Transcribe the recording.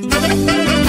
Música